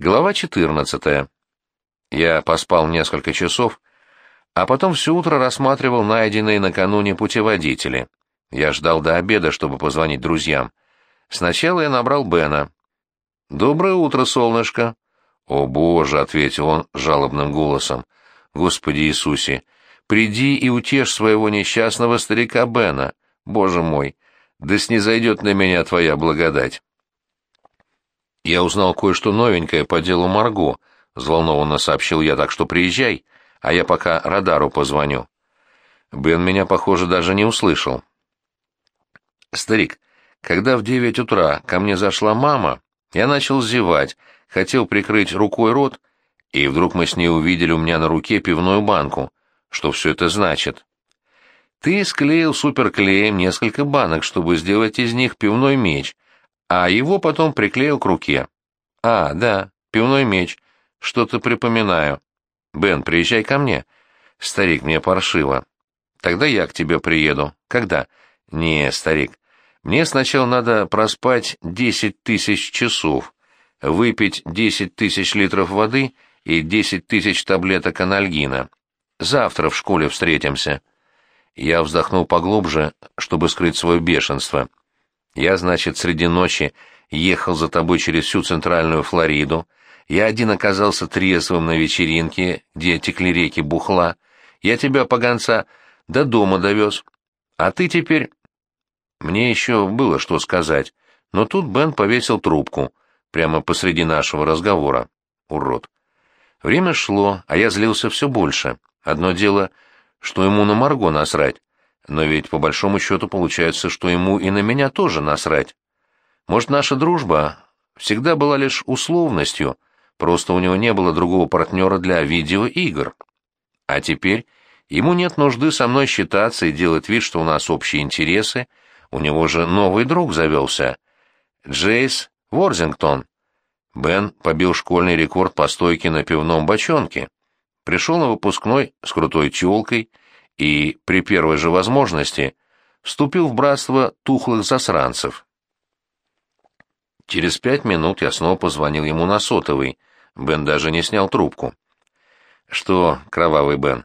Глава 14. Я поспал несколько часов, а потом все утро рассматривал найденные накануне путеводители. Я ждал до обеда, чтобы позвонить друзьям. Сначала я набрал Бена. «Доброе утро, солнышко!» «О, Боже!» — ответил он жалобным голосом. «Господи Иисусе! Приди и утешь своего несчастного старика Бена! Боже мой! Да снизойдет на меня твоя благодать!» «Я узнал кое-что новенькое по делу Марго», — взволнованно сообщил я, так что приезжай, а я пока радару позвоню. Бен меня, похоже, даже не услышал. «Старик, когда в девять утра ко мне зашла мама, я начал зевать, хотел прикрыть рукой рот, и вдруг мы с ней увидели у меня на руке пивную банку. Что все это значит?» «Ты склеил суперклеем несколько банок, чтобы сделать из них пивной меч», а его потом приклеил к руке. А, да, пивной меч. Что-то припоминаю. Бен, приезжай ко мне. Старик, мне паршиво. Тогда я к тебе приеду. Когда? Не, старик. Мне сначала надо проспать десять тысяч часов, выпить десять тысяч литров воды и десять тысяч таблеток анальгина. Завтра в школе встретимся. Я вздохнул поглубже, чтобы скрыть свое бешенство. Я, значит, среди ночи ехал за тобой через всю центральную Флориду. Я один оказался трезвым на вечеринке, где текли реки бухла. Я тебя, поганца, до дома довез. А ты теперь... Мне еще было что сказать, но тут Бен повесил трубку, прямо посреди нашего разговора. Урод. Время шло, а я злился все больше. Одно дело, что ему на Марго насрать, но ведь по большому счету получается, что ему и на меня тоже насрать. Может, наша дружба всегда была лишь условностью, просто у него не было другого партнера для видеоигр. А теперь ему нет нужды со мной считаться и делать вид, что у нас общие интересы, у него же новый друг завелся. Джейс Ворзингтон. Бен побил школьный рекорд по стойке на пивном бочонке. Пришел на выпускной с крутой тёлкой, и при первой же возможности вступил в братство тухлых засранцев. Через пять минут я снова позвонил ему на сотовый. Бен даже не снял трубку. «Что, кровавый Бен,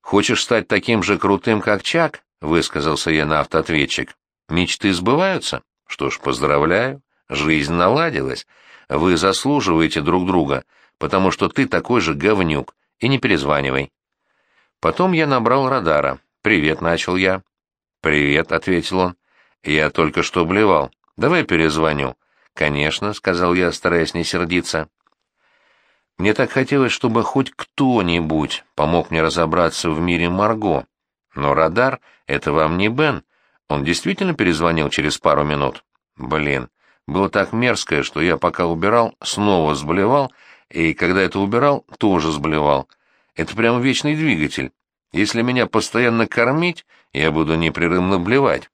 хочешь стать таким же крутым, как Чак?» — высказался я на автоответчик. «Мечты сбываются? Что ж, поздравляю. Жизнь наладилась. Вы заслуживаете друг друга, потому что ты такой же говнюк, и не перезванивай». Потом я набрал радара. «Привет», — начал я. «Привет», — ответил он. «Я только что блевал. Давай перезвоню». «Конечно», — сказал я, стараясь не сердиться. Мне так хотелось, чтобы хоть кто-нибудь помог мне разобраться в мире Марго. Но радар — это вам не Бен. Он действительно перезвонил через пару минут. Блин, было так мерзко, что я пока убирал, снова сблевал, и когда это убирал, тоже сблевал. Это прямо вечный двигатель. Если меня постоянно кормить, я буду непрерывно блевать.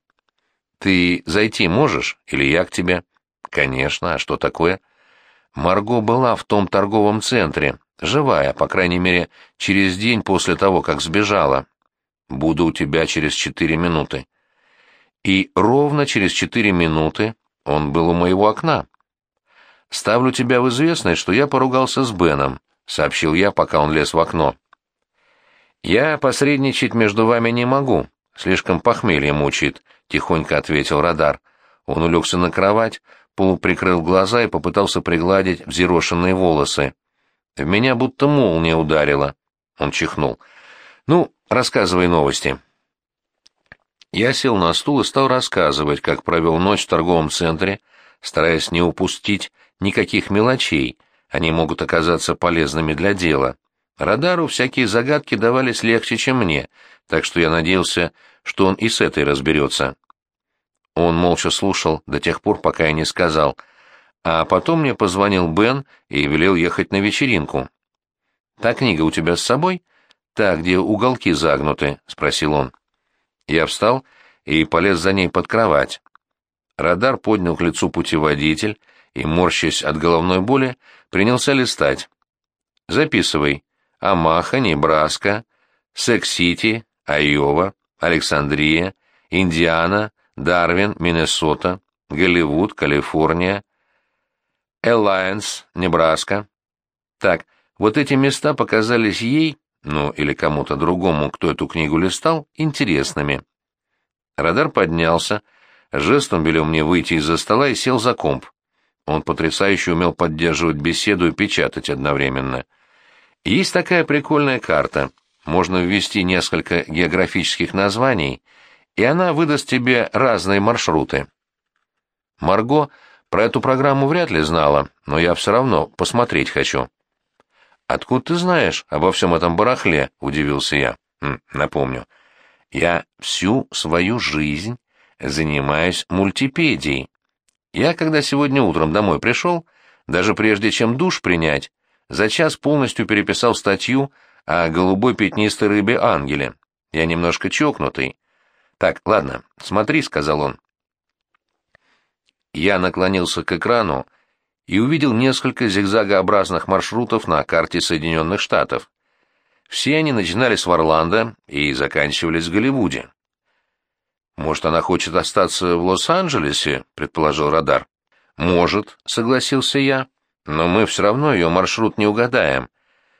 Ты зайти можешь? Или я к тебе? Конечно, а что такое? Марго была в том торговом центре, живая, по крайней мере, через день после того, как сбежала. Буду у тебя через четыре минуты. И ровно через четыре минуты он был у моего окна. Ставлю тебя в известность, что я поругался с Беном. — сообщил я, пока он лез в окно. «Я посредничать между вами не могу. Слишком похмелье мучает», — тихонько ответил радар. Он улегся на кровать, полуприкрыл глаза и попытался пригладить взъерошенные волосы. В меня будто молния ударила. Он чихнул. «Ну, рассказывай новости». Я сел на стул и стал рассказывать, как провел ночь в торговом центре, стараясь не упустить никаких мелочей — они могут оказаться полезными для дела. Радару всякие загадки давались легче, чем мне, так что я надеялся, что он и с этой разберется. Он молча слушал до тех пор, пока я не сказал. А потом мне позвонил Бен и велел ехать на вечеринку. «Та книга у тебя с собой?» «Та, где уголки загнуты», — спросил он. Я встал и полез за ней под кровать. Радар поднял к лицу путеводитель и, морщась от головной боли, принялся листать. «Записывай. Амаха, Небраска, Сек-Сити, Айова, Александрия, Индиана, Дарвин, Миннесота, Голливуд, Калифорния, Элайенс, Небраска. Так, вот эти места показались ей, ну или кому-то другому, кто эту книгу листал, интересными. Радар поднялся, жестом велел мне выйти из-за стола и сел за комп. Он потрясающе умел поддерживать беседу и печатать одновременно. Есть такая прикольная карта. Можно ввести несколько географических названий, и она выдаст тебе разные маршруты. Марго про эту программу вряд ли знала, но я все равно посмотреть хочу. «Откуда ты знаешь обо всем этом барахле?» — удивился я. Напомню. Я всю свою жизнь занимаюсь мультипедией. Я, когда сегодня утром домой пришел, даже прежде чем душ принять, за час полностью переписал статью о голубой пятнистой рыбе-ангеле. Я немножко чокнутый. «Так, ладно, смотри», — сказал он. Я наклонился к экрану и увидел несколько зигзагообразных маршрутов на карте Соединенных Штатов. Все они начинались в Орландо и заканчивались в Голливуде. «Может, она хочет остаться в Лос-Анджелесе?» — предположил радар. «Может», — согласился я, — «но мы все равно ее маршрут не угадаем».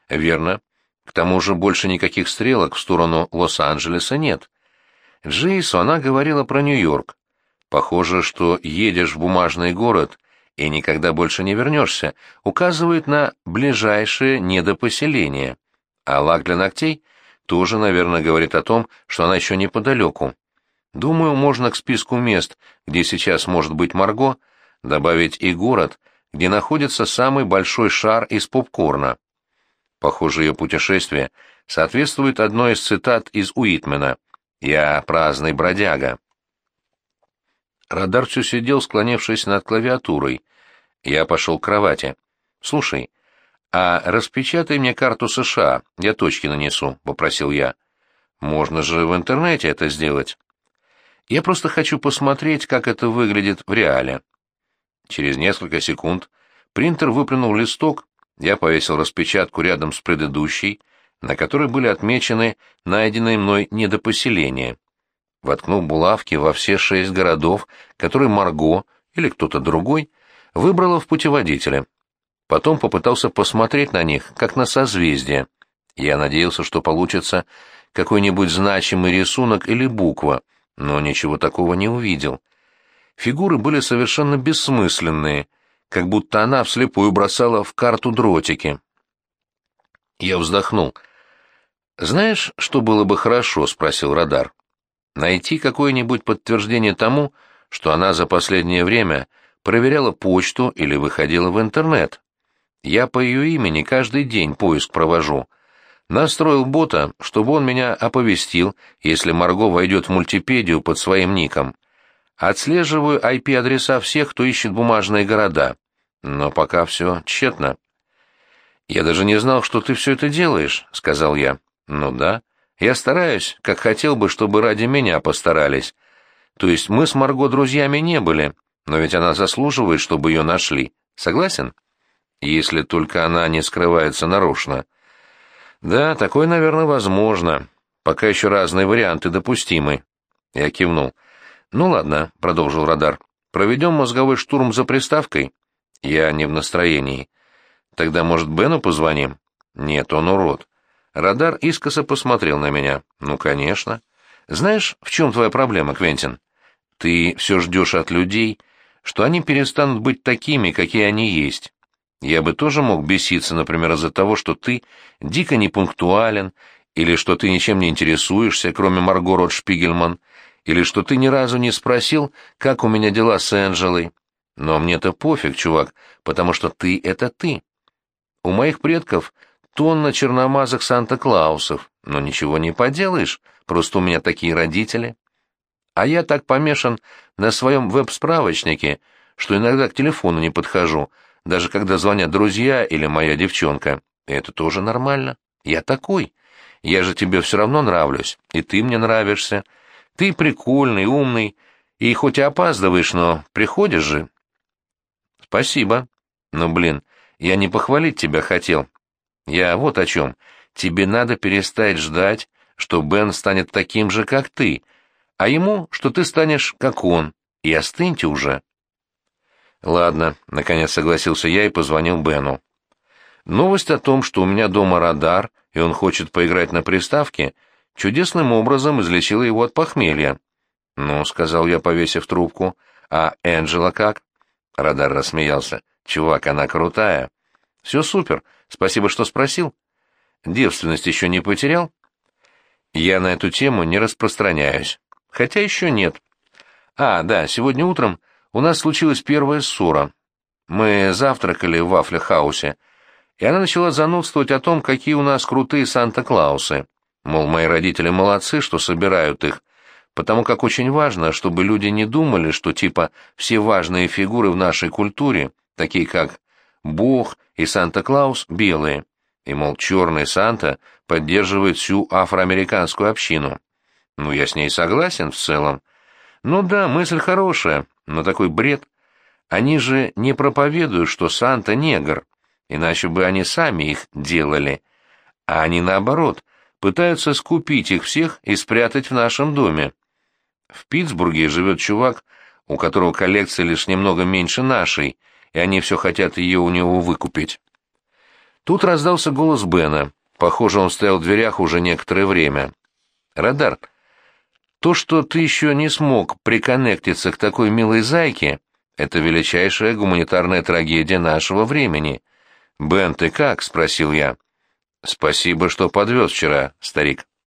«Верно. К тому же больше никаких стрелок в сторону Лос-Анджелеса нет». Джейсу она говорила про Нью-Йорк. Похоже, что едешь в бумажный город и никогда больше не вернешься, указывает на ближайшее недопоселение. А лак для ногтей тоже, наверное, говорит о том, что она еще неподалеку. Думаю, можно к списку мест, где сейчас может быть Марго, добавить и город, где находится самый большой шар из попкорна. Похоже, ее путешествие соответствует одной из цитат из Уитмена «Я праздный бродяга». Радар все сидел, склонившись над клавиатурой. Я пошел к кровати. «Слушай, а распечатай мне карту США, я точки нанесу», — попросил я. «Можно же в интернете это сделать». Я просто хочу посмотреть, как это выглядит в реале. Через несколько секунд принтер выплюнул листок, я повесил распечатку рядом с предыдущей, на которой были отмечены найденные мной недопоселения. Воткнул булавки во все шесть городов, которые Марго или кто-то другой выбрала в путеводителе. Потом попытался посмотреть на них, как на созвездие. Я надеялся, что получится какой-нибудь значимый рисунок или буква — но ничего такого не увидел. Фигуры были совершенно бессмысленные, как будто она вслепую бросала в карту дротики. Я вздохнул. «Знаешь, что было бы хорошо?» — спросил радар. «Найти какое-нибудь подтверждение тому, что она за последнее время проверяла почту или выходила в интернет. Я по ее имени каждый день поиск провожу. Настроил бота, чтобы он меня оповестил, если Марго войдет в мультипедию под своим ником. Отслеживаю IP-адреса всех, кто ищет бумажные города. Но пока все тщетно. «Я даже не знал, что ты все это делаешь», — сказал я. «Ну да. Я стараюсь, как хотел бы, чтобы ради меня постарались. То есть мы с Марго друзьями не были, но ведь она заслуживает, чтобы ее нашли. Согласен? Если только она не скрывается нарочно». Да, такое, наверное, возможно. Пока еще разные варианты допустимы. Я кивнул. Ну ладно, продолжил радар. Проведем мозговой штурм за приставкой. Я не в настроении. Тогда, может, Бену позвоним? Нет, он урод. Радар искоса посмотрел на меня. Ну, конечно. Знаешь, в чем твоя проблема, Квентин? Ты все ждешь от людей, что они перестанут быть такими, какие они есть. Я бы тоже мог беситься, например, из-за того, что ты дико непунктуален, или что ты ничем не интересуешься, кроме Марго Ротшпигельман, или что ты ни разу не спросил, как у меня дела с Энджелой. Но мне-то пофиг, чувак, потому что ты — это ты. У моих предков тонна черномазых Санта-Клаусов, но ничего не поделаешь, просто у меня такие родители. А я так помешан на своем веб-справочнике, что иногда к телефону не подхожу, даже когда звонят друзья или моя девчонка. Это тоже нормально. Я такой. Я же тебе все равно нравлюсь, и ты мне нравишься. Ты прикольный, умный, и хоть и опаздываешь, но приходишь же. Спасибо. Но, блин, я не похвалить тебя хотел. Я вот о чем. Тебе надо перестать ждать, что Бен станет таким же, как ты, а ему, что ты станешь, как он, и остыньте уже. Ладно, наконец согласился я и позвонил Бену. Новость о том, что у меня дома радар, и он хочет поиграть на приставке, чудесным образом излечила его от похмелья. «Ну», — сказал я, повесив трубку, — «а Энджела как?» Радар рассмеялся. «Чувак, она крутая». «Все супер, спасибо, что спросил». «Девственность еще не потерял?» «Я на эту тему не распространяюсь. Хотя еще нет». «А, да, сегодня утром у нас случилась первая ссора. Мы завтракали в Вафля-хаусе, и она начала занудствовать о том, какие у нас крутые Санта-Клаусы. Мол, мои родители молодцы, что собирают их, потому как очень важно, чтобы люди не думали, что типа все важные фигуры в нашей культуре, такие как Бог и Санта-Клаус, белые, и, мол, черный Санта поддерживает всю афроамериканскую общину. Ну, я с ней согласен в целом. Ну да, мысль хорошая, но такой бред. Они же не проповедуют, что Санта негр, иначе бы они сами их делали. А они, наоборот, пытаются скупить их всех и спрятать в нашем доме. В Питтсбурге живет чувак, у которого коллекция лишь немного меньше нашей, и они все хотят ее у него выкупить. Тут раздался голос Бена. Похоже, он стоял в дверях уже некоторое время. «Радар, то, что ты еще не смог приконнектиться к такой милой зайке, это величайшая гуманитарная трагедия нашего времени. Бен, ты как?» — спросил я. «Спасибо, что подвез вчера, старик».